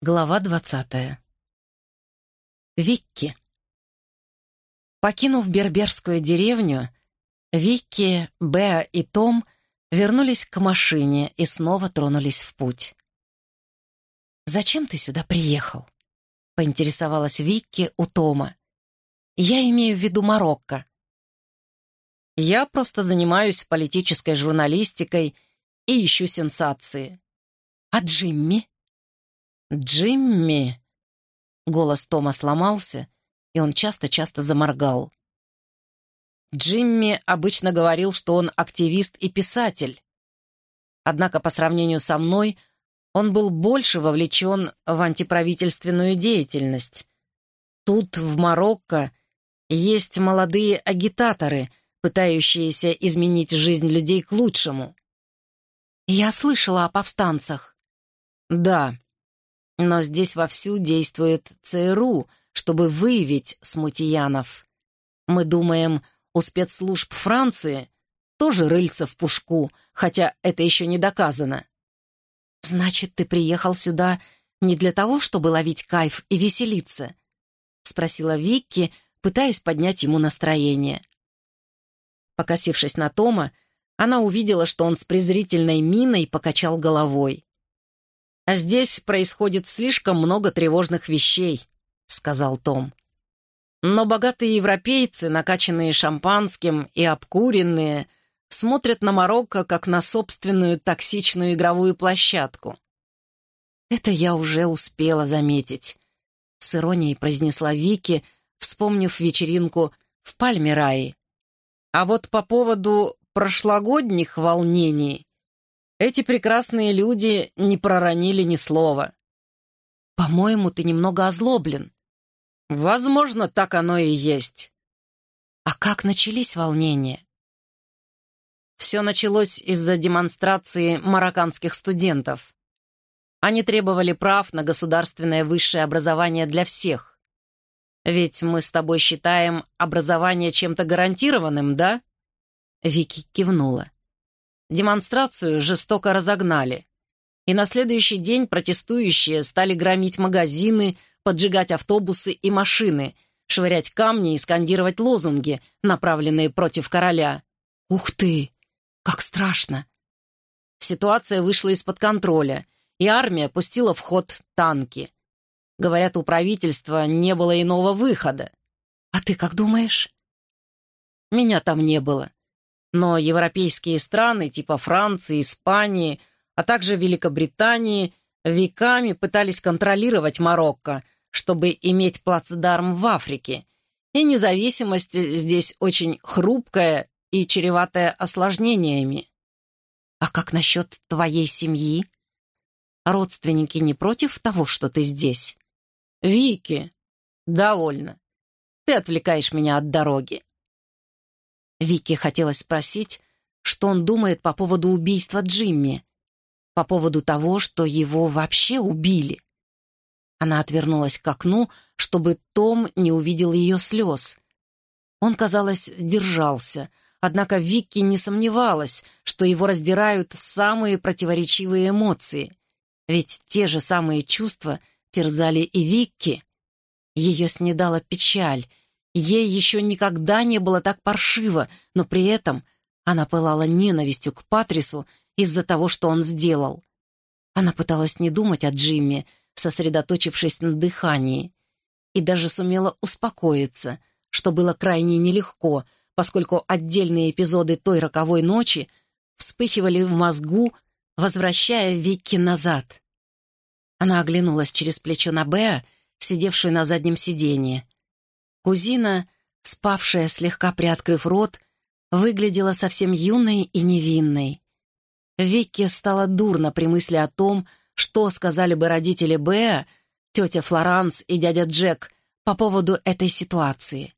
Глава двадцатая. Викки. Покинув берберскую деревню, Викки, Беа и Том вернулись к машине и снова тронулись в путь. «Зачем ты сюда приехал?» — поинтересовалась Викки у Тома. «Я имею в виду Марокко». «Я просто занимаюсь политической журналистикой и ищу сенсации». «А Джимми?» «Джимми!» Голос Тома сломался, и он часто-часто заморгал. Джимми обычно говорил, что он активист и писатель. Однако по сравнению со мной он был больше вовлечен в антиправительственную деятельность. Тут, в Марокко, есть молодые агитаторы, пытающиеся изменить жизнь людей к лучшему. Я слышала о повстанцах. Да, но здесь вовсю действует ЦРУ, чтобы выявить смутьянов. Мы думаем, у спецслужб Франции тоже рыльца в пушку, хотя это еще не доказано. «Значит, ты приехал сюда не для того, чтобы ловить кайф и веселиться?» — спросила Викки, пытаясь поднять ему настроение. Покосившись на Тома, она увидела, что он с презрительной миной покачал головой. «А здесь происходит слишком много тревожных вещей», — сказал Том. Но богатые европейцы, накачанные шампанским и обкуренные, смотрят на Марокко как на собственную токсичную игровую площадку. «Это я уже успела заметить», — с иронией произнесла Вики, вспомнив вечеринку в Пальмирае. А вот по поводу прошлогодних волнений эти прекрасные люди не проронили ни слова. «По-моему, ты немного озлоблен». «Возможно, так оно и есть». «А как начались волнения?» Все началось из-за демонстрации марокканских студентов. Они требовали прав на государственное высшее образование для всех. Ведь мы с тобой считаем образование чем-то гарантированным, да? Вики кивнула. Демонстрацию жестоко разогнали. И на следующий день протестующие стали громить магазины, поджигать автобусы и машины, швырять камни и скандировать лозунги, направленные против короля. «Ух ты! Как страшно!» Ситуация вышла из-под контроля, и армия пустила в ход танки. Говорят, у правительства не было иного выхода. «А ты как думаешь?» «Меня там не было но европейские страны типа Франции, Испании, а также Великобритании веками пытались контролировать Марокко, чтобы иметь плацдарм в Африке. И независимость здесь очень хрупкая и чреватая осложнениями. А как насчет твоей семьи? Родственники не против того, что ты здесь? Вики, довольно. Ты отвлекаешь меня от дороги. Вике хотелось спросить, что он думает по поводу убийства Джимми, по поводу того, что его вообще убили. Она отвернулась к окну, чтобы Том не увидел ее слез. Он, казалось, держался, однако Викки не сомневалась, что его раздирают самые противоречивые эмоции. Ведь те же самые чувства терзали и Викки. Ее снедала печаль, Ей еще никогда не было так паршиво, но при этом она пылала ненавистью к Патрису из-за того, что он сделал. Она пыталась не думать о Джимми, сосредоточившись на дыхании, и даже сумела успокоиться, что было крайне нелегко, поскольку отдельные эпизоды той роковой ночи вспыхивали в мозгу, возвращая Викки назад. Она оглянулась через плечо на Беа, сидевшую на заднем сиденье. Кузина, спавшая, слегка приоткрыв рот, выглядела совсем юной и невинной. Викке стало дурно при мысли о том, что сказали бы родители Беа, тетя Флоранс и дядя Джек по поводу этой ситуации.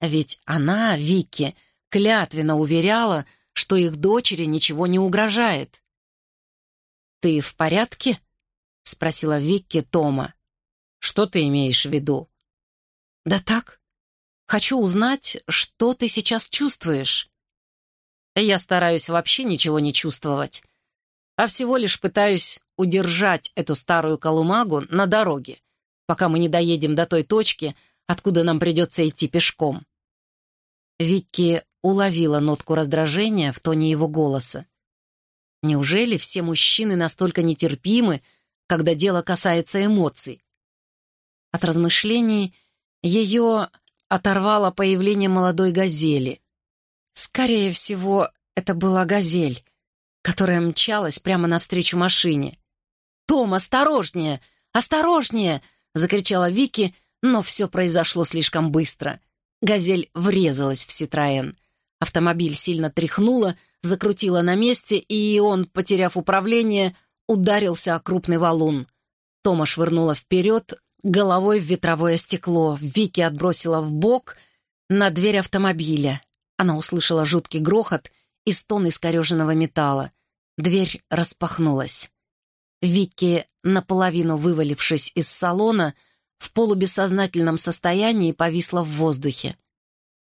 Ведь она, Викки, клятвенно уверяла, что их дочери ничего не угрожает. «Ты в порядке?» — спросила Викки Тома. «Что ты имеешь в виду?» «Да так, Хочу узнать, что ты сейчас чувствуешь». «Я стараюсь вообще ничего не чувствовать. а всего лишь пытаюсь удержать эту старую колумагу на дороге, пока мы не доедем до той точки, откуда нам придется идти пешком». Викки уловила нотку раздражения в тоне его голоса. Неужели все мужчины настолько нетерпимы, когда дело касается эмоций? От размышлений ее оторвало появление молодой газели. Скорее всего, это была газель, которая мчалась прямо навстречу машине. «Том, осторожнее! Осторожнее!» — закричала Вики, но все произошло слишком быстро. Газель врезалась в Ситроен. Автомобиль сильно тряхнуло, закрутило на месте, и он, потеряв управление, ударился о крупный валун. Тома швырнула вперед, головой в ветровое стекло. Вики отбросила в бок на дверь автомобиля. Она услышала жуткий грохот и стон искореженного металла. Дверь распахнулась. Вики, наполовину вывалившись из салона, в полубессознательном состоянии повисла в воздухе.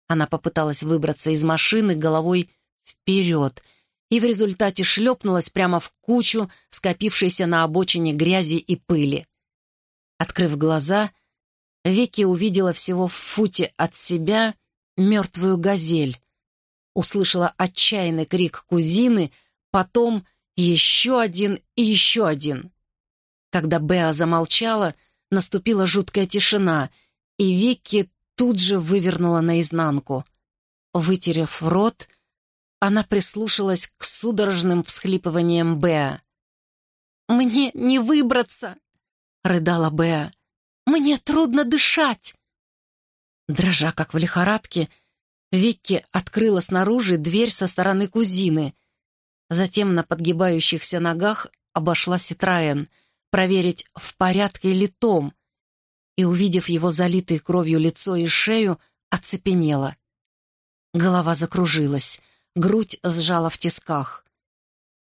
Она попыталась выбраться из машины головой вперед и в результате шлепнулась прямо в кучу, скопившейся на обочине грязи и пыли. Открыв глаза, Вики увидела всего в футе от себя мертвую газель. Услышала отчаянный крик кузины, потом еще один и еще один. Когда Беа замолчала, наступила жуткая тишина, и Вики тут же вывернула наизнанку. Вытерев рот, она прислушалась к судорожным всхлипываниям Беа. «Мне не выбраться!» — рыдала Беа. «Мне трудно дышать!» Дрожа, как в лихорадке, Викки открыла снаружи дверь со стороны кузины. Затем на подгибающихся ногах обошла Ситроен, проверить, в порядке ли Том, и, увидев его залитые кровью лицо и шею, оцепенела. Голова закружилась, грудь сжала в тисках.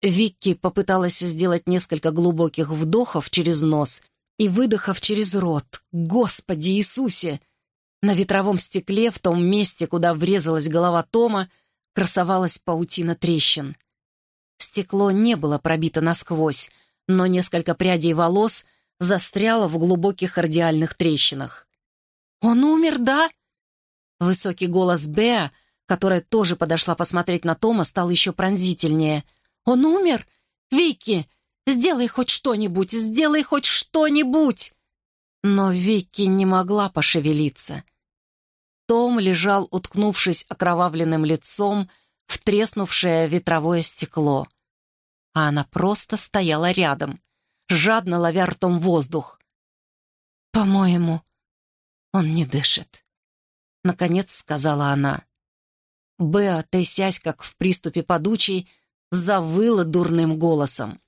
Викки попыталась сделать несколько глубоких вдохов через нос и выдохов через рот. «Господи Иисусе!» На ветровом стекле, в том месте, куда врезалась голова Тома, красовалась паутина трещин. Стекло не было пробито насквозь, но несколько прядей волос — застряла в глубоких радиальных трещинах. «Он умер, да?» Высокий голос Беа, которая тоже подошла посмотреть на Тома, стал еще пронзительнее. «Он умер? Вики, сделай хоть что-нибудь, сделай хоть что-нибудь!» Но Вики не могла пошевелиться. Том лежал, уткнувшись окровавленным лицом в треснувшее ветровое стекло. А она просто стояла рядом, жадно ловя ртом воздух. «По-моему, он не дышит», — наконец сказала она. Беа, трясясь, как в приступе подучей, завыла дурным голосом.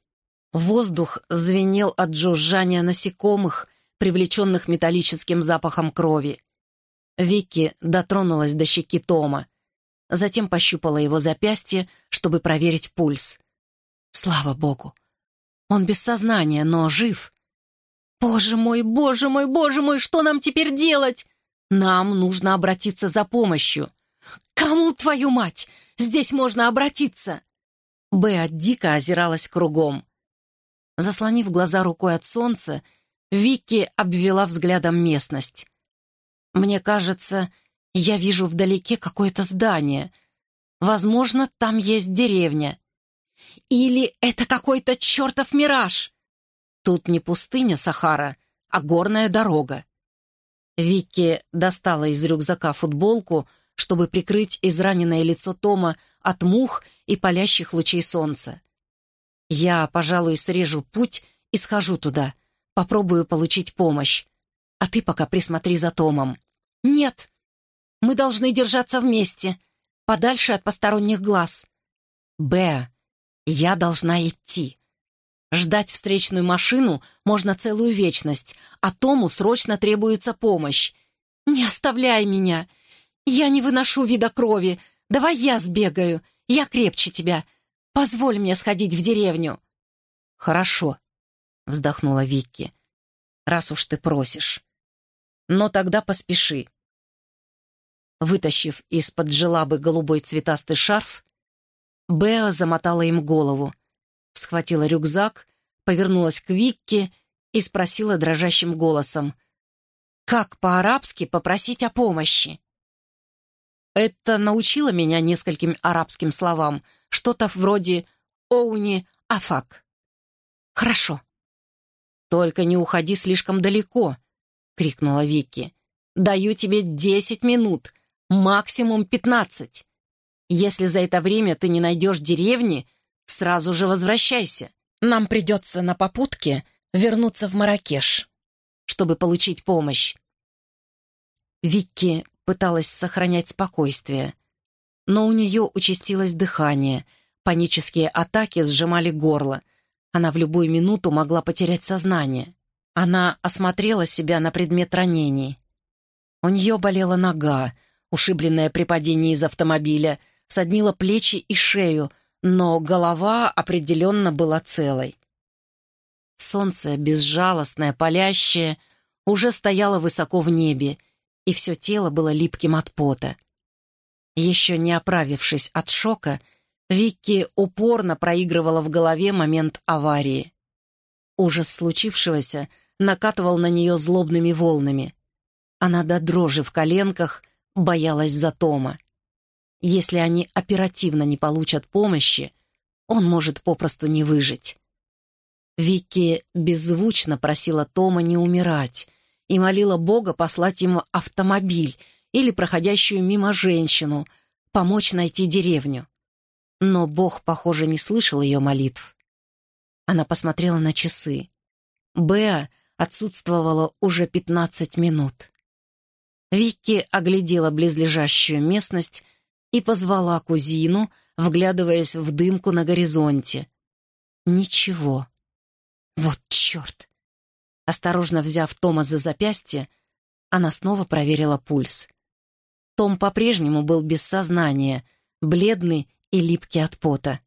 Воздух звенел от жужжания насекомых, привлеченных металлическим запахом крови. Вики дотронулась до щеки Тома, затем пощупала его запястье, чтобы проверить пульс. Слава богу, он без сознания, но жив. «Боже мой, боже мой, боже мой, что нам теперь делать?» «Нам нужно обратиться за помощью». «Кому, твою мать? Здесь можно обратиться!» Беа дико озиралась кругом. Заслонив глаза рукой от солнца, Вики обвела взглядом местность. «Мне кажется, я вижу вдалеке какое-то здание. Возможно, там есть деревня. Или это какой-то чертов мираж? Тут не пустыня Сахара, а горная дорога. Вики достала из рюкзака футболку, чтобы прикрыть израненное лицо Тома от мух и палящих лучей солнца. «Я, пожалуй, срежу путь и схожу туда. Попробую получить помощь. А ты пока присмотри за Томом». «Нет! Мы должны держаться вместе, подальше от посторонних глаз». «Б, я должна идти. Ждать встречную машину можно целую вечность, а Тому срочно требуется помощь. «Не оставляй меня! Я не выношу вида крови! Давай я сбегаю! Я крепче тебя! Позволь мне сходить в деревню!» «Хорошо», — вздохнула Викки, — «раз уж ты просишь. Но тогда поспеши». Вытащив из-под желабы голубой цветастый шарф, Беа замотала им голову. схватила рюкзак, повернулась к Викке и спросила дрожащим голосом, «Как по-арабски попросить о помощи?» Это научило меня нескольким арабским словам, что-то вроде «оуни афак». «Хорошо». «Только не уходи слишком далеко», — крикнула Вики. «Даю тебе десять минут, максимум пятнадцать. Если за это время ты не найдешь деревни, сразу же возвращайся. Нам придется на попутке вернуться в Маракеш, чтобы получить помощь». Вики пыталась сохранять спокойствие, но у нее участилось дыхание, панические атаки сжимали горло, она в любую минуту могла потерять сознание. Она осмотрела себя на предмет ранений. У нее болела нога, ушибленная при падении из автомобиля, соднила плечи и шею, но голова определенно была целой. Солнце, безжалостное, палящее, уже стояло высоко в небе, и все тело было липким от пота. Еще не оправившись от шока, Викки упорно проигрывала в голове момент аварии. Ужас случившегося накатывал на нее злобными волнами. Она до дрожи в коленках боялась за Тома. Если они оперативно не получат помощи, он может попросту не выжить. Вики беззвучно просила Тома не умирать и молила Бога послать ему автомобиль или проходящую мимо женщину, помочь найти деревню. Но Бог, похоже, не слышал ее молитв. Она посмотрела на часы. Беа отсутствовала уже пятнадцать минут. Вики оглядела близлежащую местность и позвала кузину, вглядываясь в дымку на горизонте. Ничего. Вот черт! Осторожно взяв Тома за запястье, она снова проверила пульс. Том по-прежнему был без сознания, бледный и липкий от пота.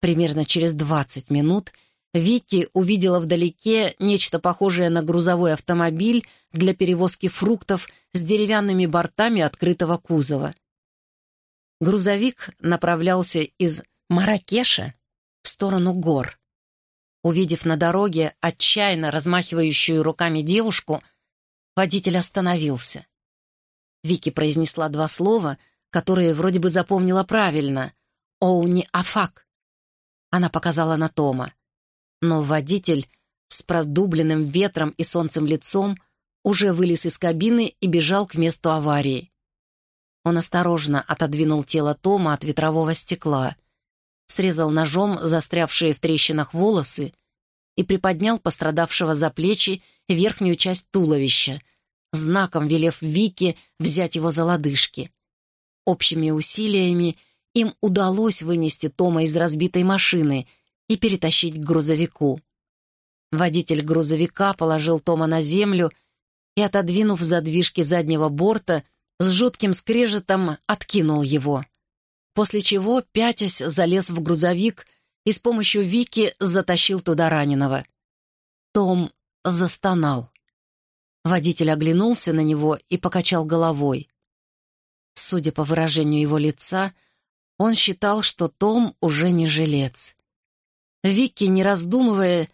Примерно через двадцать минут Вики увидела вдалеке нечто похожее на грузовой автомобиль для перевозки фруктов с деревянными бортами открытого кузова. Грузовик направлялся из Маракеша в сторону гор. Увидев на дороге отчаянно размахивающую руками девушку, водитель остановился. Вики произнесла два слова, которые вроде бы запомнила правильно. «Оуни Афак». Она показала на Тома. Но водитель с продубленным ветром и солнцем лицом уже вылез из кабины и бежал к месту аварии. Он осторожно отодвинул тело Тома от ветрового стекла, срезал ножом застрявшие в трещинах волосы и приподнял пострадавшего за плечи верхнюю часть туловища, знаком велев Вике взять его за лодыжки. Общими усилиями им удалось вынести Тома из разбитой машины и перетащить к грузовику. Водитель грузовика положил Тома на землю и, отодвинув задвижки заднего борта, с жутким скрежетом откинул его. После чего, пятясь, залез в грузовик и с помощью Вики затащил туда раненого. Том застонал. Водитель оглянулся на него и покачал головой. Судя по выражению его лица, он считал, что Том уже не жилец. Вики, не раздумывая,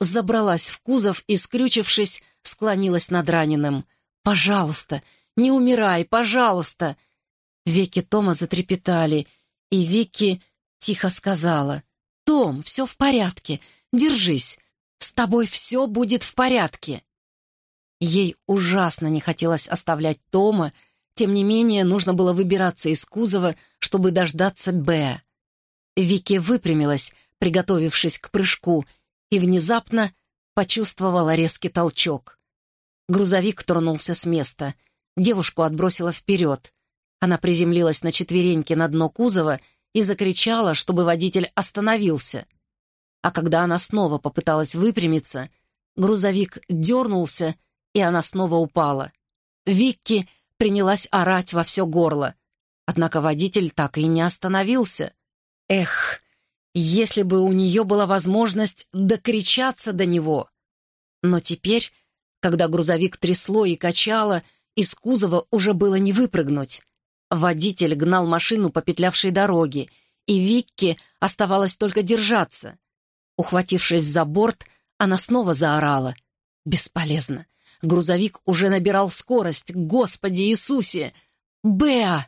забралась в кузов и, скрючившись, склонилась над раненым. «Пожалуйста, не умирай, пожалуйста!» Веки Тома затрепетали, и Вики тихо сказала. «Том, все в порядке, держись, с тобой все будет в порядке!» Ей ужасно не хотелось оставлять Тома, тем не менее нужно было выбираться из кузова, чтобы дождаться Б. Вики выпрямилась, приготовившись к прыжку, и внезапно почувствовала резкий толчок. Грузовик тронулся с места — Девушку отбросило вперед. Она приземлилась на четвереньки на дно кузова и закричала, чтобы водитель остановился. А когда она снова попыталась выпрямиться, грузовик дернулся, и она снова упала. Викки принялась орать во все горло. Однако водитель так и не остановился. Эх, если бы у нее была возможность докричаться до него. Но теперь, когда грузовик трясло и качало, из кузова уже было не выпрыгнуть. Водитель гнал машину по петлявшей дороге, и Викки оставалось только держаться. Ухватившись за борт, она снова заорала. Бесполезно. Грузовик уже набирал скорость. Господи Иисусе! Беа!